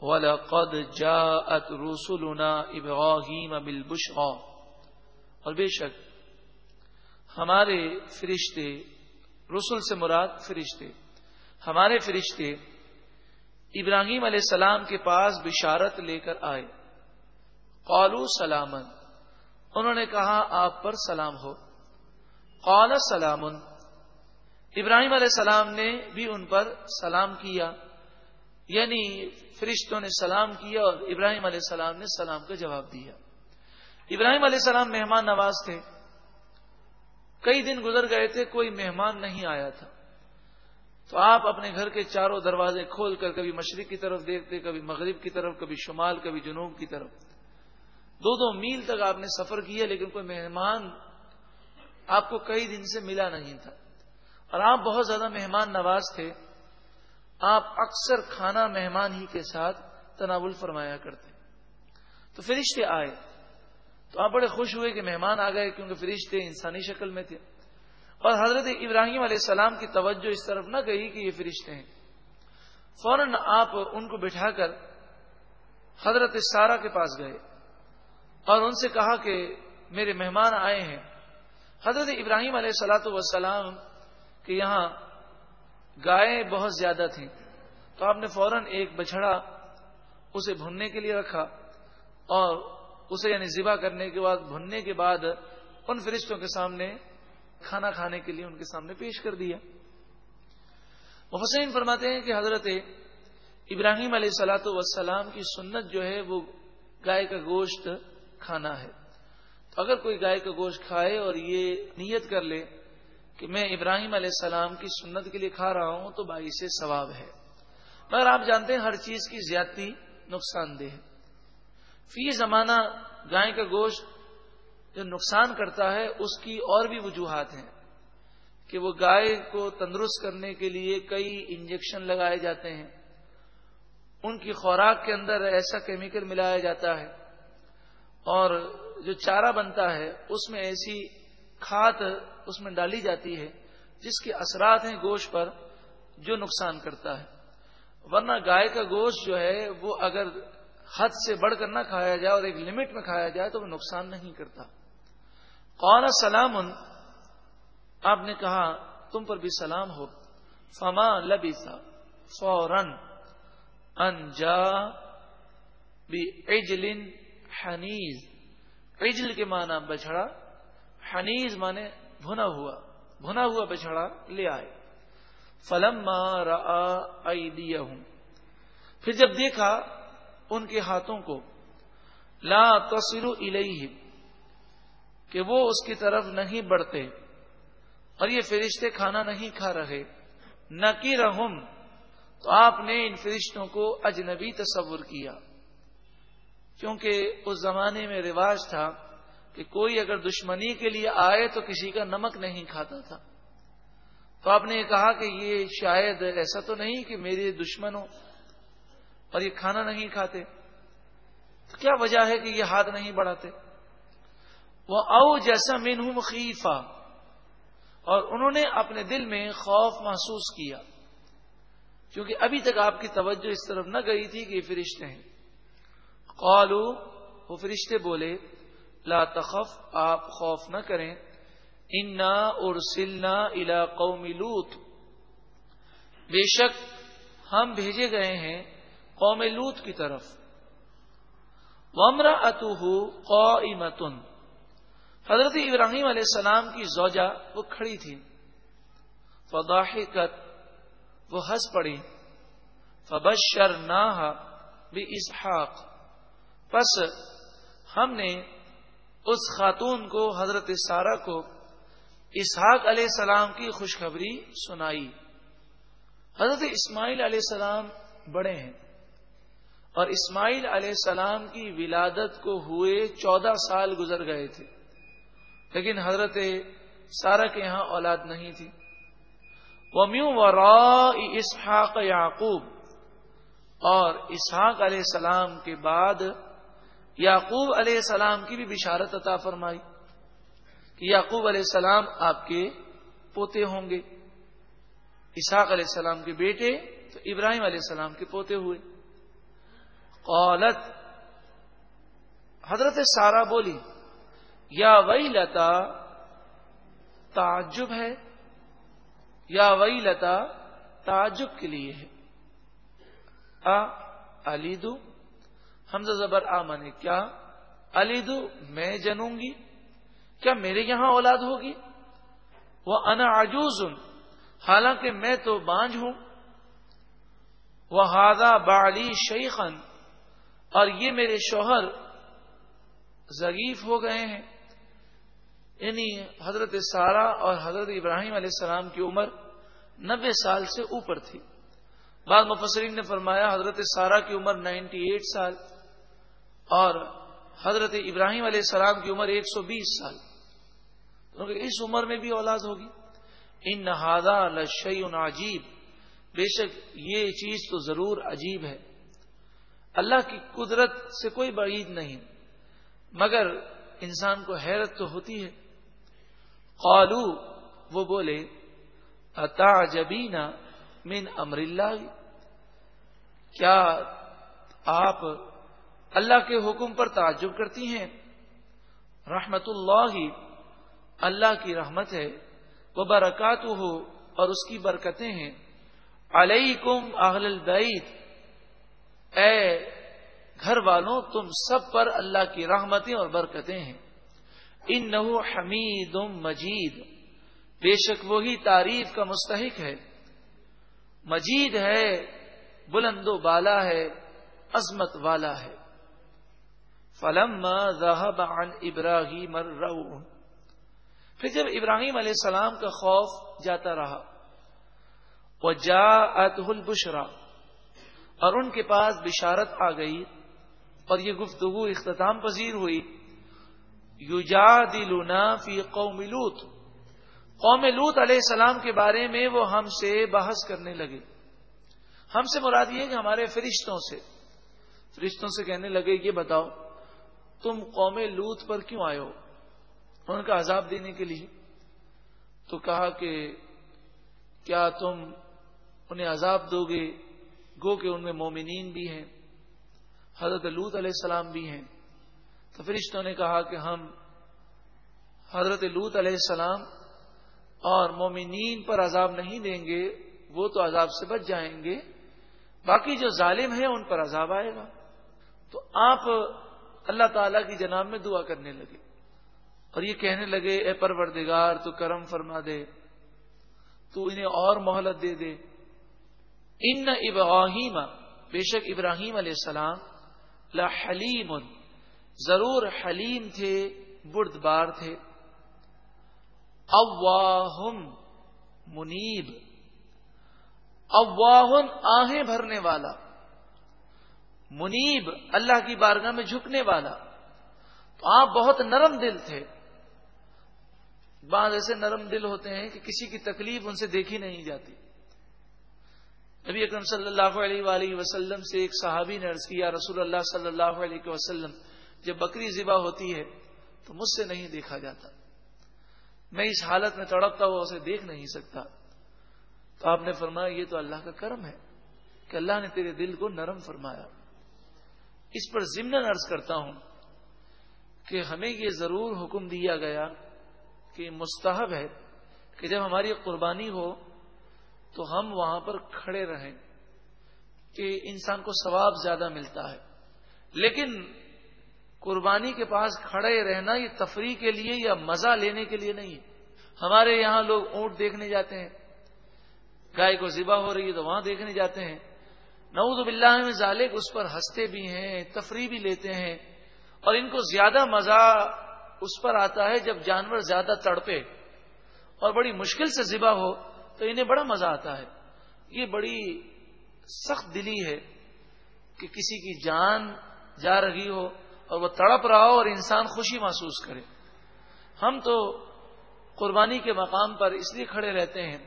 وَلَقَدْ جَاءَتْ رُسُلُنَا إِبْرَاهِيمَ بِالْبُشْرَى۔ اور بے شک، ہمارے فرشتے رسول سے مراد فرشتے، ہمارے فرشتے ابراہیم علیہ السلام کے پاس بشارت لے کر آئے۔ قالو سلامن انہوں نے کہا، آپ پر سلام ہو۔ قال سلامن ابراہیم علیہ السلام نے بھی ان پر سلام کیا۔ یعنی فرشتوں نے سلام کیا اور ابراہیم علیہ السلام نے سلام کا جواب دیا۔ ابراہیم علیہ السلام مہمان نواز تھے۔ کئی دن گزر گئے تھے، کوئی مہمان نہیں آیا تھا۔ تو آپ اپنے گھر کے چاروں دروازے کھول کر کبھی مشرق کی طرف دیکھتے، کبھی مغرب کی طرف، کبھی شمال، کبھی جنوب کی طرف۔ دو دو میل تک آپ نے سفر کیا، لیکن کوئی مہمان آپ کو کئی دن سے ملا نہیں تھا۔ اور آپ بہت زیادہ مہمان نواز تھے۔ آپ اکثر کھانا مہمان ہی کے ساتھ تناول فرمایا کرتے تو فرشتے آئے۔ تو آپ بڑے خوش ہوئے کہ مہمان آ گئے کیونکہ فرشتے انسانی شکل میں تھے۔ اور حضرت ابراہیم علیہ السلام کی توجہ اس طرف نہ گئی کہ یہ فرشتے ہیں۔ فوراً آپ ان کو بٹھا کر حضرت سارا کے پاس گئے اور ان سے کہا کہ میرے مہمان آئے ہیں۔ حضرت ابراہیم علیہ السلاۃ وسلام کے یہاں گائے بہت زیادہ تھیں۔ تو آپ نے فوراً ایک بچڑا اسے بھننے کے لیے رکھا اور اسے یعنی ذبح کرنے کے بعد، بھننے کے بعد ان فرشتوں کے سامنے کھانا کھانے کے لیے ان کے سامنے پیش کر دیا۔ محسن فرماتے ہیں کہ حضرت ابراہیم علیہ سلاۃ وسلام کی سنت جو ہے، وہ گائے کا گوشت کھانا ہے۔ تو اگر کوئی گائے کا گوشت کھائے اور یہ نیت کر لے کہ میں ابراہیم علیہ السلام کی سنت کے لیے کھا رہا ہوں تو باعث ثواب ہے۔ مگر آپ جانتے ہیں ہر چیز کی زیادتی نقصان دہ ہے۔ فی زمانہ گائے کا گوشت جو نقصان کرتا ہے، اس کی اور بھی وجوہات ہیں کہ وہ گائے کو تندرست کرنے کے لیے کئی انجیکشن لگائے جاتے ہیں۔ ان کی خوراک کے اندر ایسا کیمیکل ملایا جاتا ہے اور جو چارہ بنتا ہے، اس میں ایسی کھاد اس میں ڈالی جاتی ہے، جس کے اثرات ہیں گوشت پر، جو نقصان کرتا ہے۔ ورنہ گائے کا گوشت جو ہے، وہ اگر حد سے بڑھ کر نہ کھایا جائے اور ایک لمٹ میں کھایا جائے، تو وہ نقصان نہیں کرتا۔ قال سلام، آپ نے کہا، تم پر بھی سلام ہو۔ فما لبی سا فورن انجا حنیز عجل کے معنی بچڑا حنیز مانے بھنا ہوا بھنا ہوا بچڑا لے آئے۔ فلم ہوں پھر جب دیکھا ان کے ہاتھوں کو، لا تصر الیہ کہ وہ اس کی طرف نہیں بڑھتے۔ اور یہ فرشتے کھانا نہیں کھا رہے۔ نہ کی رحم تو آپ نے ان فرشتوں کو اجنبی تصور کیا۔ کیونکہ اس زمانے میں رواج تھا کہ کوئی اگر دشمنی کے لیے آئے تو کسی کا نمک نہیں کھاتا تھا۔ تو آپ نے یہ کہا کہ یہ شاید ایسا تو نہیں کہ میرے دشمن ہو اور یہ کھانا نہیں کھاتے۔ تو کیا وجہ ہے کہ یہ ہاتھ نہیں بڑھاتے؟ وہ او جیسا مین ہوں اور انہوں نے اپنے دل میں خوف محسوس کیا۔ کیونکہ ابھی تک آپ کی توجہ اس طرف نہ گئی تھی کہ یہ فرشتے ہیں۔ قالو، وہ فرشتے بولے لا تخف، آپ خوف نہ کریں۔ انا اور سلنا الا قومی لوت بے شک ہم بھیجے گئے ہیں قوم لوت کی طرف۔ ومرا اتو حضرت ابراہیم علیہ السلام کی زوجہ وہ کھڑی تھی۔ فضاحکت، وہ ہنس پڑی۔ فبشر نہ اسحاق پس ہم نے اس خاتون کو، حضرت سارا کو اسحاق علیہ السلام کی خوشخبری سنائی۔ حضرت اسماعیل علیہ السلام بڑے ہیں اور اسماعیل علیہ السلام کی ولادت کو ہوئے چودہ سال گزر گئے تھے۔ لیکن حضرت سارا کے یہاں اولاد نہیں تھی۔ وہ میو اسحاق یعقوب اور اسحاق علیہ السلام کے بعد یعقوب علیہ السلام کی بھی بشارت عطا فرمائی کہ یعقوب علیہ السلام آپ کے پوتے ہوں گے۔ اسحاق علیہ السلام کے بیٹے تو ابراہیم علیہ السلام کے پوتے ہوئے۔ قالت، حضرت سارا بولی، یا وئی لتا تعجب ہے۔ یا وئی لتا تعجب کے لیے ہے۔ علی دو حمزہ زبر آ مانے، کیا علی دو، میں جنوں گی؟ کیا میرے یہاں اولاد ہوگی؟ وہ انا عجوز، حالانکہ میں تو بانج ہوں۔ وہ ہادا بالی شیخن اور یہ میرے شوہر ضعیف ہو گئے ہیں۔ یعنی حضرت سارا اور حضرت ابراہیم علیہ السلام کی عمر نبے سال سے اوپر تھی۔ بعض مفسرین نے فرمایا حضرت سارا کی عمر نائنٹی ایٹ سال۔ اور حضرت ابراہیم علیہ السلام کی عمر ایک سو بیس سال۔ اس عمر میں بھی اولاد ہوگی۔ ان نہادا لشی عجیب۔ بے شک یہ چیز تو ضرور عجیب ہے۔ اللہ کی قدرت سے کوئی بعید نہیں، مگر انسان کو حیرت تو ہوتی ہے۔ قالو، وہ بولے اتا من امر اللہ کیا آپ اللہ کے حکم پر تعجب کرتی ہیں۔ رحمت اللہ اللہ کی رحمت ہے وہ برکات ہو اور اس کی برکتیں ہیں۔ علیکم اہل البعید اے گھر والوں، تم سب پر اللہ کی رحمتیں اور برکتیں ہیں۔ ان نحو حمید مجید۔ بے شک وہی تعریف کا مستحق ہے۔ مجید ہے، بلند و بالا ہے، عظمت والا ہے۔ فلم ذہب عن ابراہیم الرعون پھر جب ابراہیم علیہ السلام کا خوف جاتا رہا وہ جا البشرا، اور ان کے پاس بشارت آ گئی، اور یہ گفتگو اختتام پذیر ہوئی۔ یو جا دلونا فی قوم لوت قوم لوت علیہ السلام کے بارے میں وہ ہم سے بحث کرنے لگے۔ ہم سے مراد یہ کہ ہمارے فرشتوں سے۔ فرشتوں سے کہنے لگے، یہ بتاؤ۔ تم قوم لوت پر کیوں آئے ہو؟ ان کا عذاب دینے کے لیے۔ تو کہا کہ کیا تم انہیں عذاب دو گے؟ گو کہ ان میں مومنین بھی ہیں، حضرت لوت علیہ السلام بھی ہیں۔ تو فرشتوں نے کہا کہ ہم حضرت لوت علیہ السلام اور مومنین پر عذاب نہیں دیں گے، وہ تو عذاب سے بچ جائیں گے۔ باقی جو ظالم ہیں، ان پر عذاب آئے گا۔ تو آپ اللہ تعالی کی جناب میں دعا کرنے لگے اور یہ کہنے لگے، اے پروردگار، تو کرم فرما دے، تو انہیں اور مہلت دے دے۔ ان ابراہیم، بے شک ابراہیم علیہ السلام لحلیم ضرور حلیم تھے برد بار تھے۔ اواہم، منیب۔ اواہن آہیں بھرنے والا۔ منیب، اللہ کی بارگاہ میں جھکنے والا۔ تو آپ بہت نرم دل تھے۔ بعض ایسے نرم دل ہوتے ہیں کہ کسی کی تکلیف ان سے دیکھی نہیں جاتی۔ نبی اکرم صلی اللہ علیہ وآلہ وسلم سے ایک صحابی نے عرض کیا، رسول اللہ صلی اللہ علیہ وسلم، جب بکری ذبح ہوتی ہے تو مجھ سے نہیں دیکھا جاتا۔ میں اس حالت میں تڑپتا ہوا اسے دیکھ نہیں سکتا۔ تو آپ نے فرمایا، یہ تو اللہ کا کرم ہے کہ اللہ نے تیرے دل کو نرم فرمایا۔ اس پر ضمن عرض کرتا ہوں کہ ہمیں یہ ضرور حکم دیا گیا کہ مستحب ہے کہ جب ہماری قربانی ہو تو ہم وہاں پر کھڑے رہیں کہ انسان کو ثواب زیادہ ملتا ہے۔ لیکن قربانی کے پاس کھڑے رہنا یہ تفریح کے لیے یا مزہ لینے کے لیے نہیں ہمارے یہاں لوگ اونٹ دیکھنے جاتے ہیں، گائے کو ذبح ہو رہی ہے تو وہاں دیکھنے جاتے ہیں۔ نعوذ باللہ میں ظالق اس پر ہنستے بھی ہیں، تفریح بھی لیتے ہیں، اور ان کو زیادہ مزہ اس پر آتا ہے جب جانور زیادہ تڑپے اور بڑی مشکل سے ذبح ہو، تو انہیں بڑا مزہ آتا ہے۔ یہ بڑی سخت دلی ہے کہ کسی کی جان جا رہی ہو اور وہ تڑپ رہا ہو اور انسان خوشی محسوس کرے۔ ہم تو قربانی کے مقام پر اس لیے کھڑے رہتے ہیں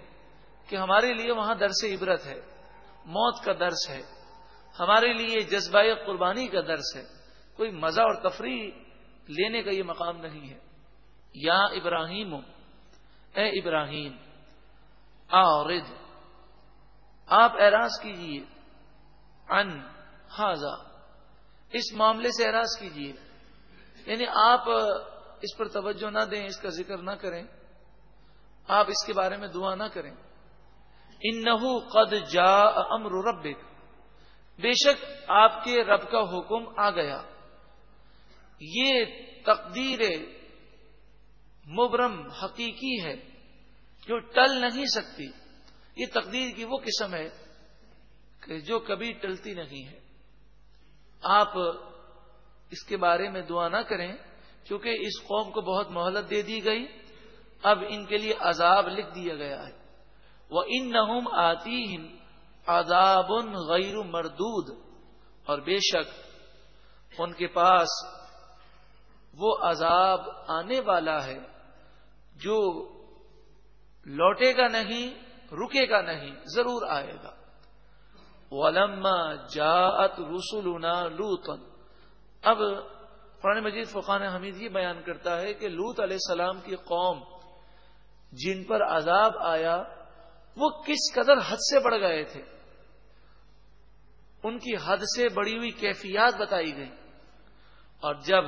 کہ ہمارے لیے وہاں درس عبرت ہے۔ موت کا درس ہے۔ ہمارے لیے جذبہ قربانی کا درس ہے۔ کوئی مزہ اور تفریح لینے کا یہ مقام نہیں ہے۔ یا ابراہیم، اے ابراہیم آرد آپ اعراض کیجیے۔ ان ہاضا اس معاملے سے اعراض کیجیے یعنی آپ اس پر توجہ نہ دیں، اس کا ذکر نہ کریں۔ آپ اس کے بارے میں دعا نہ کریں۔ ان قد جا امر ربک۔ بے شک آپ کے رب کا حکم آ گیا۔ یہ تقدیر مبرم حقیقی ہے، جو ٹل نہیں سکتی۔ یہ تقدیر کی وہ قسم ہے کہ جو کبھی ٹلتی نہیں ہے۔ آپ اس کے بارے میں دعا نہ کریں، کیونکہ اس قوم کو بہت مہلت دے دی گئی۔ اب ان کے لیے عذاب لکھ دیا گیا ہے۔ وہ ان نہم آتی آداب غیر مردود اور بے شک ان کے پاس وہ عذاب آنے والا ہے جو لوٹے گا نہیں، رکے گا نہیں، ضرور آئے گا۔ ولما جاءت رسولنا لوتن اب قرآن مجید فقان حمید یہ بیان کرتا ہے کہ لوت علیہ السلام کی قوم جن پر عذاب آیا وہ کس قدر حد سے بڑھ گئے تھے؟ ان کی حد سے بڑی ہوئی کیفیات بتائی گئی اور جب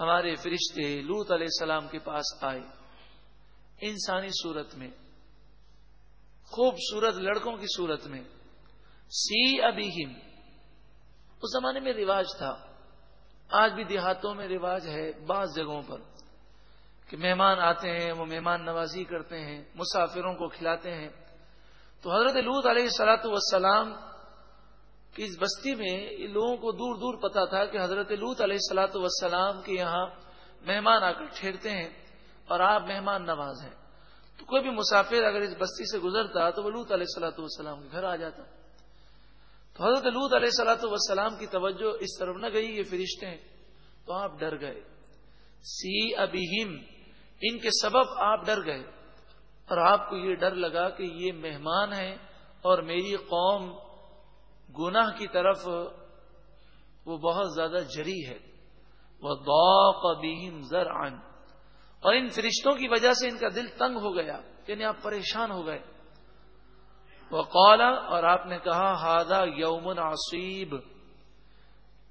ہمارے فرشتے لوت علیہ السلام کے پاس آئے، انسانی صورت میں، خوبصورت لڑکوں کی صورت میں، سی ابھی اس زمانے میں رواج تھا، آج بھی دیہاتوں میں رواج ہے بعض جگہوں پر۔ کہ مہمان آتے ہیں، وہ مہمان نوازی کرتے ہیں، مسافروں کو کھلاتے ہیں۔ تو حضرت لوت علیہ سلاۃ وسلام کی اس بستی میں لوگوں کو دور دور پتا تھا کہ حضرت لوت علیہ سلاۃ وسلام کے یہاں مہمان آ کر ٹھہرتے ہیں اور آپ مہمان نواز ہیں۔ تو کوئی بھی مسافر اگر اس بستی سے گزرتا تو وہ لوت علیہ سلاۃ والسلام کے گھر آ جاتا۔ تو حضرت لوت علیہ سلاۃ والسلام کی توجہ اس طرف نہ گئی، یہ فرشتے ہیں۔ تو آپ ڈر گئے۔ سی ابیم ان کے سبب آپ ڈر گئے اور آپ کو یہ ڈر لگا کہ یہ مہمان ہیں اور میری قوم گناہ کی طرف وہ بہت زیادہ جری ہے۔ وہ دوق بیم زر اور ان فرشتوں کی وجہ سے ان کا دل تنگ ہو گیا یعنی آپ پریشان ہو گئے۔ وہ قولا اور آپ نے کہا ہادا یومن عصیب۔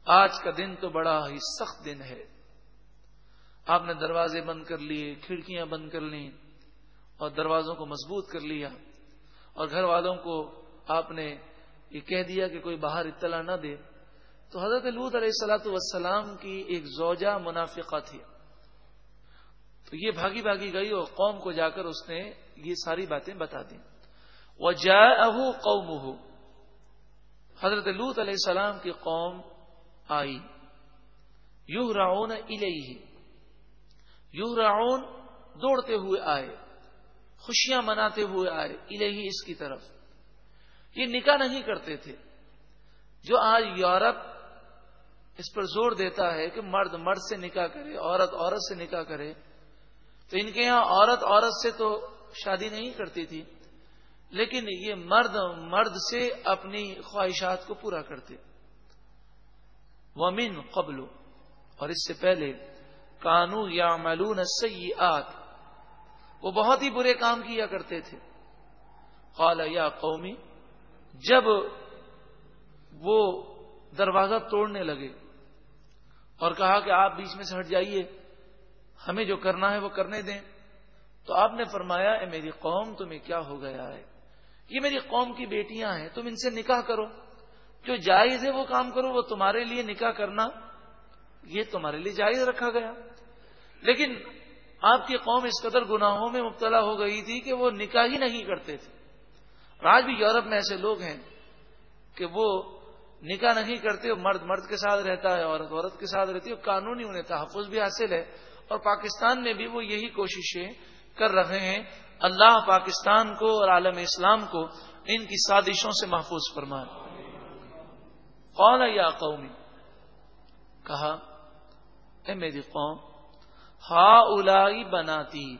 آج کا دن تو بڑا ہی سخت دن ہے۔ آپ نے دروازے بند کر لیے، کھڑکیاں بند کر لیں اور دروازوں کو مضبوط کر لیا اور گھر والوں کو آپ نے یہ کہہ دیا کہ کوئی باہر اطلاع نہ دے۔ تو حضرت لوت علیہ السلاۃ والسلام کی ایک زوجہ منافقہ تھی۔ تو یہ بھاگی بھاگی گئی اور قوم کو جا کر اس نے یہ ساری باتیں بتا دی وہ جا قوم حضرت لوت علیہ السلام کی قوم آئی۔ یو راؤن یو راؤن دوڑتے ہوئے آئے، خوشیاں مناتے ہوئے آئے الہی اس کی طرف۔ یہ نکاح نہیں کرتے تھے۔ جو آج یورپ اس پر زور دیتا ہے کہ مرد مرد سے نکاح کرے، عورت عورت سے نکاح کرے، تو ان کے یہاں عورت عورت سے تو شادی نہیں کرتی تھی، لیکن یہ مرد مرد سے اپنی خواہشات کو پورا کرتے۔ ومن قبل، اور اس سے پہلے کانو یا ملون وہ بہت ہی برے کام کیا کرتے تھے۔ قال یا قومی، جب وہ دروازہ توڑنے لگے اور کہا کہ آپ بیچ میں سے ہٹ جائیے، ہمیں جو کرنا ہے وہ کرنے دیں، تو آپ نے فرمایا، اے میری قوم، تمہیں کیا ہو گیا ہے؟ یہ میری قوم کی بیٹیاں ہیں، تم ان سے نکاح کرو۔ جو جائز ہے وہ کام کرو، وہ تمہارے لیے نکاح کرنا، یہ تمہارے لیے جائز رکھا گیا۔ لیکن آپ کی قوم اس قدر گناہوں میں مبتلا ہو گئی تھی کہ وہ نکاح ہی نہیں کرتے تھے۔ اور آج بھی یورپ میں ایسے لوگ ہیں کہ وہ نکاح نہیں کرتے مرد مرد کے ساتھ رہتا ہے، عورت عورت کے ساتھ رہتی ہے قانونی انہیں تحفظ بھی حاصل ہے۔ اور پاکستان میں بھی وہ یہی کوششیں کر رہے ہیں۔ اللہ پاکستان کو اور عالم اسلام کو ان کی سازشوں سے محفوظ فرمائے۔ کون یا قومی کہا، اے میری قوم ہا الائی بناتی۔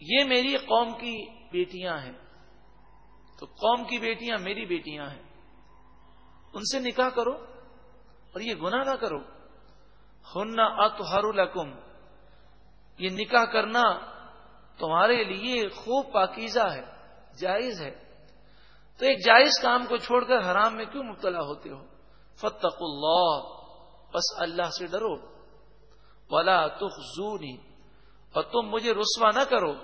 یہ میری قوم کی بیٹیاں ہیں۔ تو قوم کی بیٹیاں میری بیٹیاں ہیں۔ ان سے نکاح کرو اور یہ گناہ نہ کرو۔ ہن اتحر القم یہ نکاح کرنا تمہارے لیے خوب پاکیزہ ہے، جائز ہے۔ تو ایک جائز کام کو چھوڑ کر حرام میں کیوں مبتلا ہوتے ہو؟ فتق اللہ۔ بس اللہ سے ڈرو۔ ولا تخ اور تم مجھے رسوا نہ کرو۔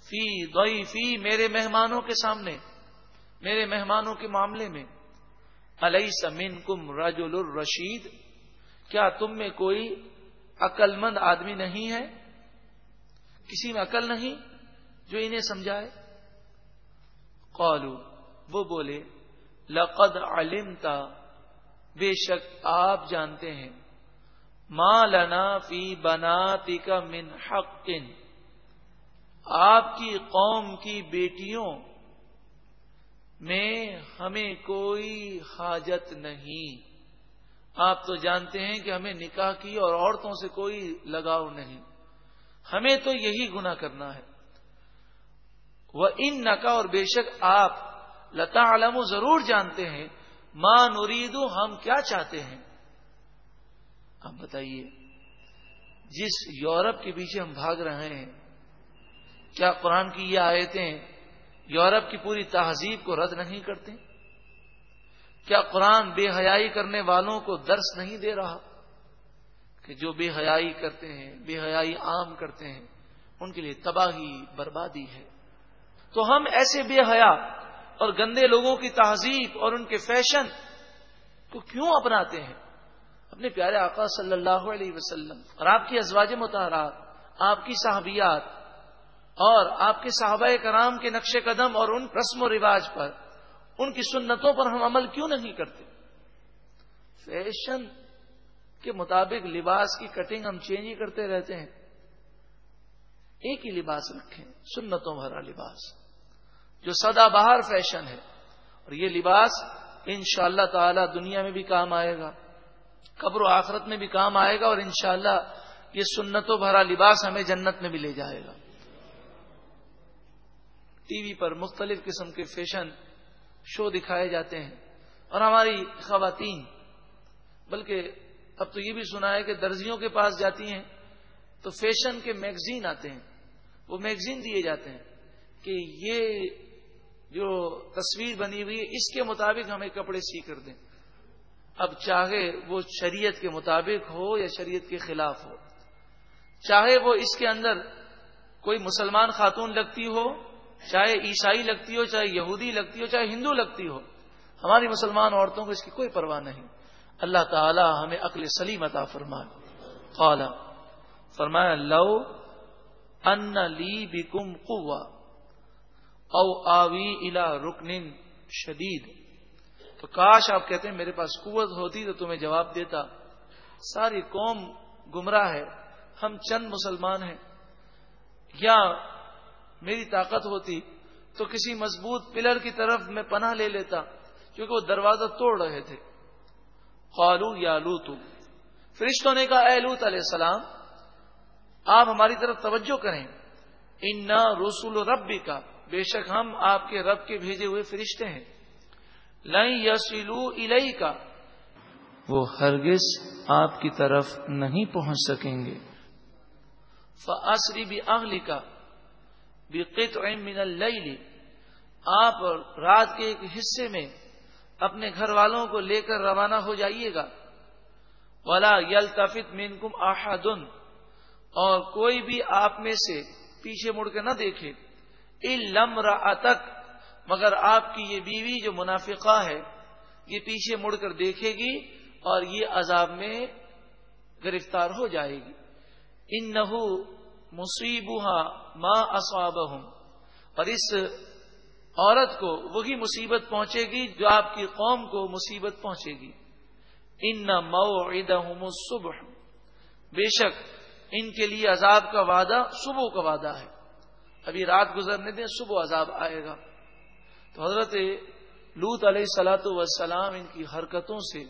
فی دئی فی میرے مہمانوں کے سامنے، میرے مہمانوں کے معاملے میں۔ علیہ سمین کم راج الرشید کیا تم میں کوئی عقل مند آدمی نہیں ہے؟ کسی میں عقل نہیں جو انہیں سمجھائے؟ قالو وہ بولے، لقد علمتا بے شک آپ جانتے ہیں۔ ماں لنا فی بناتی کا من حق۔ آپ کی قوم کی بیٹیوں میں ہمیں کوئی حاجت نہیں۔ آپ تو جانتے ہیں کہ ہمیں نکاح کی اور عورتوں سے کوئی لگاؤ نہیں۔ ہمیں تو یہی گنا کرنا ہے۔ وہ ان نقا اور بے شک آپ لتا علم ضرور جانتے ہیں۔ ماں نریدو ہم کیا چاہتے ہیں؟ آپ بتائیے، جس یورپ کے پیچھے ہم بھاگ رہے ہیں، کیا قرآن کی یہ آیتیں یورپ کی پوری تہذیب کو رد نہیں کرتے کیا قرآن بے حیائی کرنے والوں کو درس نہیں دے رہا؟ کہ جو بے حیائی کرتے ہیں، بے حیائی عام کرتے ہیں، ان کے لیے تباہی بربادی ہے۔ تو ہم ایسے بے حیا اور گندے لوگوں کی تہذیب اور ان کے فیشن کو کیوں اپناتے ہیں؟ اپنے پیارے آقا صلی اللہ علیہ وسلم اور آپ کی ازواج متحرات آپ کی صحابیات اور آپ کے صحابہ کرام کے نقش قدم اور ان رسم و رواج پر، ان کی سنتوں پر ہم عمل کیوں نہیں کرتے؟ فیشن کے مطابق لباس کی کٹنگ ہم چینج ہی کرتے رہتے ہیں۔ ایک ہی لباس رکھیں، سنتوں بھرا لباس، جو سدا باہر فیشن ہے۔ اور یہ لباس ان شاء اللہ تعالی دنیا میں بھی کام آئے گا۔ قبر و آخرت میں بھی کام آئے گا اور انشاءاللہ یہ سنتوں بھرا لباس ہمیں جنت میں بھی لے جائے گا۔ ٹی وی پر مختلف قسم کے فیشن شو دکھائے جاتے ہیں اور ہماری خواتین، بلکہ اب تو یہ بھی سنا ہے کہ درزیوں کے پاس جاتی ہیں تو فیشن کے میگزین آتے ہیں۔ وہ میگزین دیے جاتے ہیں کہ یہ جو تصویر بنی ہوئی ہے، اس کے مطابق ہمیں کپڑے سی کر دیں۔ اب چاہے وہ شریعت کے مطابق ہو یا شریعت کے خلاف ہو۔ چاہے وہ اس کے اندر کوئی مسلمان خاتون لگتی ہو، چاہے عیسائی لگتی ہو، چاہے یہودی لگتی ہو، چاہے ہندو لگتی ہو، ہماری مسلمان عورتوں کو اس کی کوئی پرواہ نہیں۔ اللہ تعالی ہمیں عقل سلیم عطا فرمائے۔ قالا فرمایا، لو ان لی بکم قوا، او آوی الا رکن شدید۔ تو کاش آپ کہتے ہیں میرے پاس قوت ہوتی تو تمہیں جواب دیتا۔ ساری قوم گمراہ ہے۔ ہم چند مسلمان ہیں۔ یا میری طاقت ہوتی تو کسی مضبوط پلر کی طرف میں پناہ لے لیتا، کیونکہ وہ دروازہ توڑ رہے تھے۔ قالو یا لوتو فرشتوں نے کہا، اے لوت علیہ السلام، آپ ہماری طرف توجہ کریں۔ ان رسول ربی کا بے شک ہم آپ کے رب کے بھیجے ہوئے فرشتے ہیں۔ یسلو الئی کا وہ ہرگز آپ کی طرف نہیں پہنچ سکیں گے۔ فصری بھی اگلی کا من آپ رات کے ایک حصے میں اپنے گھر والوں کو لے کر روانہ ہو جائیے گا۔ ولا یل تفت مین کم اور کوئی بھی آپ میں سے پیچھے مڑ کے نہ دیکھے۔ لم تک مگر آپ کی یہ بیوی جو منافقہ ہے، یہ پیچھے مڑ کر دیکھے گی اور یہ عذاب میں گرفتار ہو جائے گی۔ ان نہ مصیب ماں اصاب اور اس عورت کو وہی مصیبت پہنچے گی جو آپ کی قوم کو مصیبت پہنچے گی۔ ان نہ مئو صبح بے شک ان کے لیے عذاب کا وعدہ صبح کا وعدہ ہے۔ ابھی رات گزرنے دیں، صبح عذاب آئے گا۔ تو حضرت لوت علیہ سلاۃ وسلام ان کی حرکتوں سے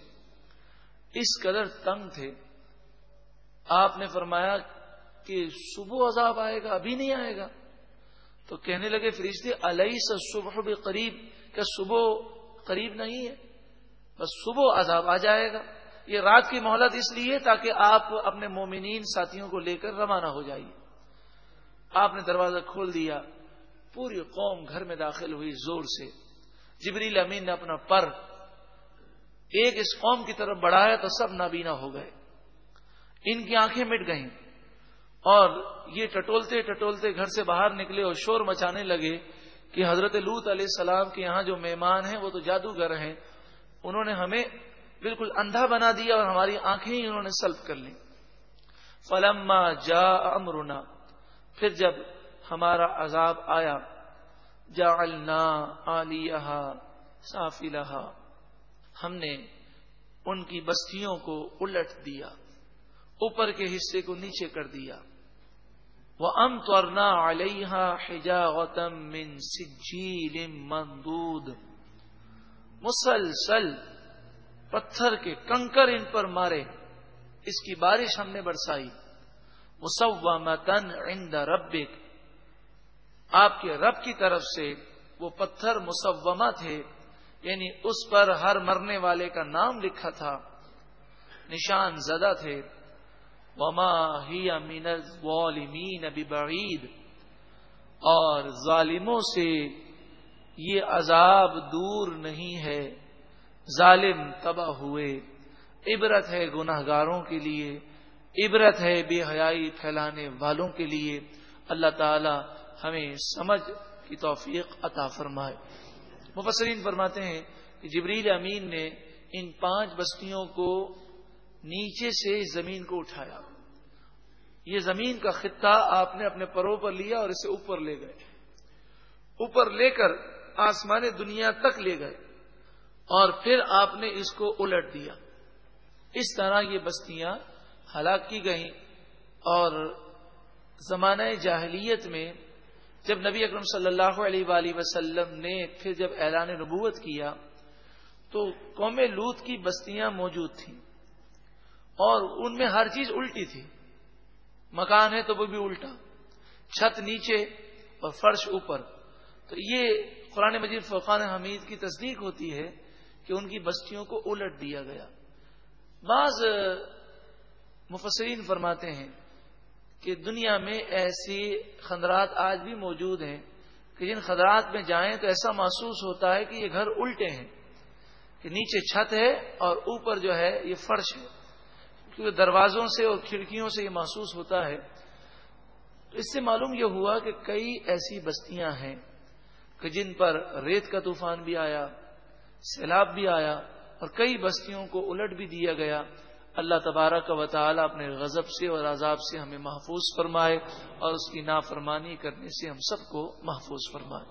اس قدر تنگ تھے۔ آپ نے فرمایا کہ صبح عذاب آئے گا، ابھی نہیں آئے گا۔ تو کہنے لگے فرشتے علیہ سے صبح بھی قریب کیا صبح قریب نہیں ہے؟ بس صبح عذاب آ جائے گا۔ یہ رات کی مہلت اس لیے تاکہ آپ اپنے مومنین ساتھیوں کو لے کر روانہ ہو جائیے۔ آپ نے دروازہ کھول دیا۔ پوری قوم گھر میں داخل ہوئی زور سے۔ جبریل امین نے اپنا پر ایک اس قوم کی طرف بڑھایا تو سب نابینا ہو گئے۔ ان کی آنکھیں مٹ گئیں اور یہ ٹٹولتے ٹٹولتے گھر سے باہر نکلے اور شور مچانے لگے کہ حضرت لوت علیہ السلام کے یہاں جو مہمان ہیں وہ تو جادوگر ہیں۔ انہوں نے ہمیں بالکل اندھا بنا دیا اور ہماری آنکھیں ہی انہوں نے سلب کر لی فلما جا امرنا، پھر جب ہمارا عذاب آیا۔ جا النا صافی ہم نے ان کی بستیوں کو الٹ دیا، اوپر کے حصے کو نیچے کر دیا۔ وہ ام تورنا علیہ حجا غتم من سجیل مندود مسلسل پتھر کے کنکر ان پر مارے۔ اس کی بارش ہم نے برسائی۔ مسومتن عند ربک۔ آپ کے رب کی طرف سے وہ پتھر مسومہ تھے یعنی اس پر ہر مرنے والے کا نام لکھا تھا، نشان زدہ تھے۔ وما ہی امین والمین بعید اور ظالموں سے یہ عذاب دور نہیں ہے، ظالم تباہ ہوئے۔ عبرت ہے گناہ گاروں کے لیے، عبرت ہے بے حیائی پھیلانے والوں کے لیے۔ اللہ تعالی ہمیں سمجھ کی توفیق عطا فرمائے۔ مفسرین فرماتے ہیں کہ جبریل امین نے ان پانچ بستیوں کو نیچے سے زمین کو اٹھایا۔ یہ زمین کا خطہ آپ نے اپنے پروں پر لیا اور اسے اوپر لے گئے۔ اوپر لے کر آسمان دنیا تک لے گئے اور پھر آپ نے اس کو الٹ دیا۔ اس طرح یہ بستیاں ہلاک کی گئیں اور زمانہ جاہلیت میں جب نبی اکرم صلی اللہ علیہ وآلہ وسلم نے پھر جب اعلان نبوت کیا، تو قوم لوت کی بستیاں موجود تھیں اور ان میں ہر چیز الٹی تھی۔ مکان ہے تو وہ بھی الٹا، چھت نیچے اور فرش اوپر۔ تو یہ قرآن مجید فقان حمید کی تصدیق ہوتی ہے کہ ان کی بستیوں کو الٹ دیا گیا۔ بعض مفسرین فرماتے ہیں کہ دنیا میں ایسی خندرات آج بھی موجود ہیں کہ جن خدرات میں جائیں تو ایسا محسوس ہوتا ہے کہ یہ گھر الٹے ہیں، کہ نیچے چھت ہے اور اوپر جو ہے یہ فرش ہے۔ کیونکہ دروازوں سے اور کھڑکیوں سے یہ محسوس ہوتا ہے۔ تو اس سے معلوم یہ ہوا کہ کئی ایسی بستیاں ہیں کہ جن پر ریت کا طوفان بھی آیا، سیلاب بھی آیا اور کئی بستیوں کو الٹ بھی دیا گیا۔ اللہ تبارک کا تعالی اپنے غضب سے اور عذاب سے ہمیں محفوظ فرمائے اور اس کی نافرمانی کرنے سے ہم سب کو محفوظ فرمائے۔